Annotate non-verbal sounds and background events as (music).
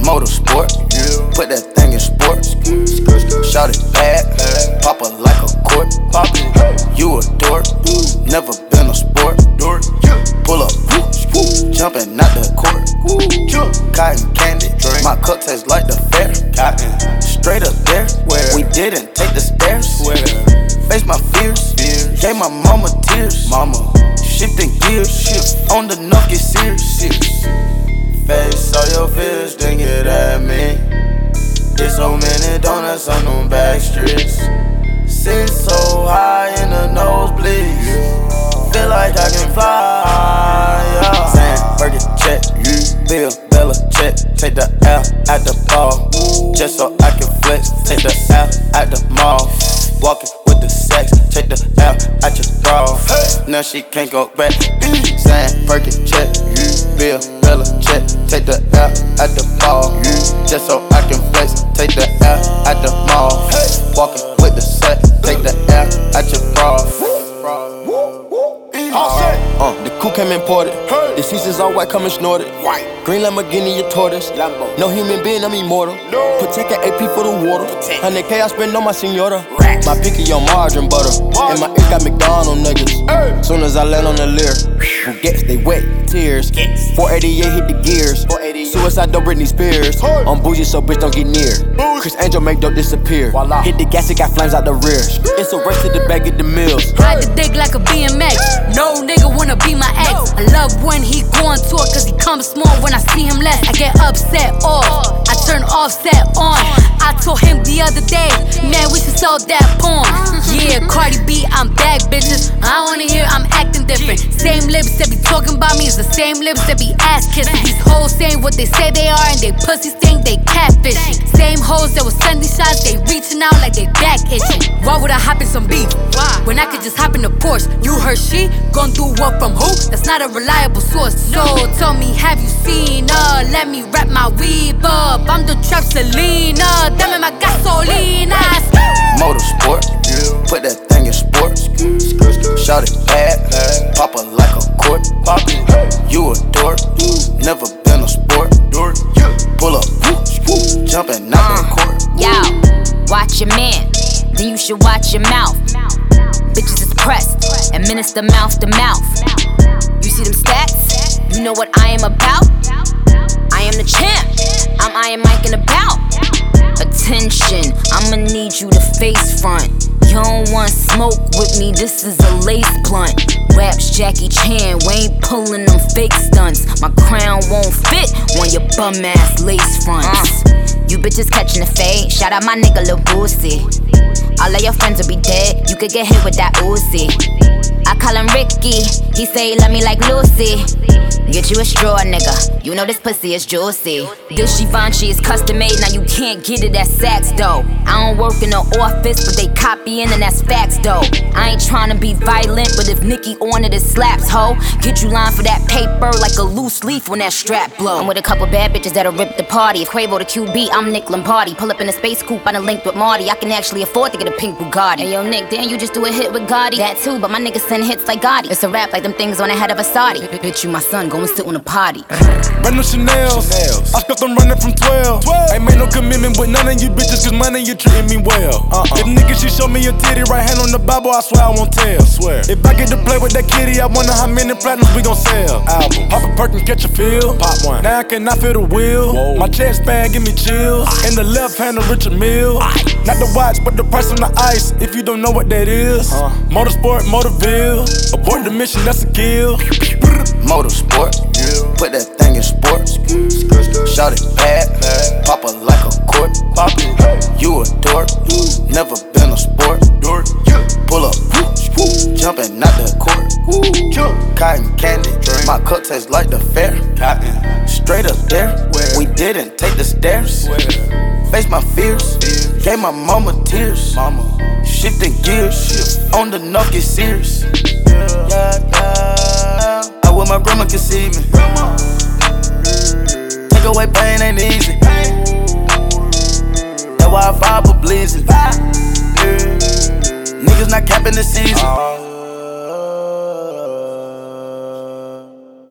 Motorsport, put that thing in sports. Shout it bad, pop it like a court. You a dork, never been a sport. Pull up, jumping out the court. Cotton candy, my cup tastes like the fair. Straight up there, we didn't take the stairs. Face my fears, gave my mama tears. Mama, shifting gears, on the knock get serious. Face all your fears, then get at me. There's so many donuts on them back streets. Sit so high in the nosebleeds. Feel like I can fly. Yeah. Saying, Fergie check, you Bill Bella check. Take the L at the ball. Just so I can flex. Take the L at the mall. Walking with the sex. Take the L at your bra. Now she can't go back. Mm. Saying, Fergie check, mm. Bill Bella check. Take the L at the ball. Mm. Just so I can flex. Take the L at the mall. Walking came imported. The seasons all white, coming snorted. White. Green Lamborghini, your tortoise. Lambo. No human being, I'm immortal. Protect an AP for the water. 100K I spend on my senora. My picky on margarine butter. And my ear got McDonald nuggets. Soon as I land on the Lear, who gets they wet tears. 488 hit the gears. Suicide, don't Britney Spears. I'm bougie, so bitch don't get near. Criss Angel make dope disappear. Hit the gas, it got flames out the rear. It's a race to the bag of the mills. Ride the dick like a BMX. No nigga wanna be my ex. I love when he going to it cause he comes small when I see him less. I get upset off. I turn offset on. I told him the other day, man, we should sell that porn. Yeah, Cardi B, I'm back, bitches. I wanna hear I'm acting different. Same lips that be talking about me is the same lips that be ass kissing. These hoes saying what they say they are and they pussies think they catfishing. Same hoes that was sending shots, they reaching out like they back itching. Why would I hop in some beef? When I could just hop in a Porsche. You heard she gon' do what from who? That's not a reliable source. So tell me, have you seen her? Let me wrap my weave up. I'm the trap Selena. Dame my gasolina. Motorsport, put that thing in sports. Shout it bad, pop it like a court. You a dork, never been a sport. Pull up, jumping out the court. Yo, watch your man, then you should watch your mouth. Bitches is pressed, administer mouth to mouth. You see them stats? You know what I am about? Iron Mike and about. Attention, I'ma need you to face front. You don't want smoke with me, this is a lace blunt. Raps Jackie Chan, we ain't pulling them fake stunts. My crown won't fit on your bum ass lace fronts. Uh. You bitches catching the fade, shout out my nigga Lil Boosie. All of your friends will be dead, you could get hit with that Uzi. I call him Ricky, he say he love me like Lucy. Get you a straw, nigga. You know this pussy is juicy. This Givenchy is custom made, now you can't get it at Saks though. I don't work in the office, but they copying and that's facts though. I ain't tryna be violent, but if Nicki on it, it slaps, ho. Get you lined for that paper like a loose leaf when that strap blow. I'm with a couple bad bitches that'll rip the party. If Quavo the QB, I'm Nick Lombardi. Pull up in a space coupe, I done linked with Marty. I can actually afford to get a pink Bugatti. Hey yo, Nick, damn, you just do a hit with Gotti. That too, but my niggas send hits like Gotti. It's a rap like them things on the head of a Saudi. Bitch, you my son, go and sit on a potty. Brand new Chanel's. I stuck them running from 12. 12 Ain't made no commitment with none of you bitches, cause money you treating me well. Uh-uh. If niggas she show me your titty, right hand on the Bible, I swear I won't tell. Swear. If I get to play with that kitty, I wonder how many platinums we gon' sell. Album. Pop a perk and catch a feel. Pop one. Now I cannot feel the wheel. Whoa. My chest band give me chills. In the left hand of Richard Mille. Not the watch, but the price on the ice. If you don't know what that is. uh. Motorsport, Motorville. Abort the mission, that's a kill. (laughs) Motorsport, put that thing in sports. Shout it bad, pop it like a court. You a dork, never Cotton candy, my cup tastes like the fair. Straight up there, we didn't take the stairs. Face my fears, gave my mama tears. Shifting gears, on the knock get serious. I wish my grandma could see me. Take away pain ain't easy. That's why I fight for bleeding. Niggas not capping the season.